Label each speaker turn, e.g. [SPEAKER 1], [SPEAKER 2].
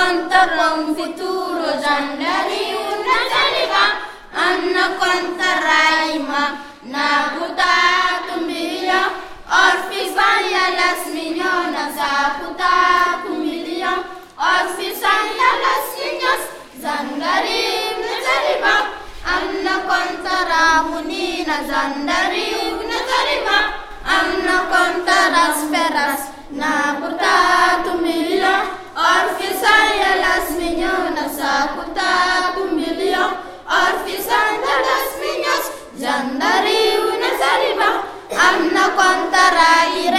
[SPEAKER 1] un futuro generario nazariva hanno contraima na puta tumbilia orfi sanya las mignona sa puta tumbilia orfi sanya las mignos zangarim nazariva hanno contramunina zandarim nazariva hanno contra speras ಅನ್ನಕೊಂತರ ಇರ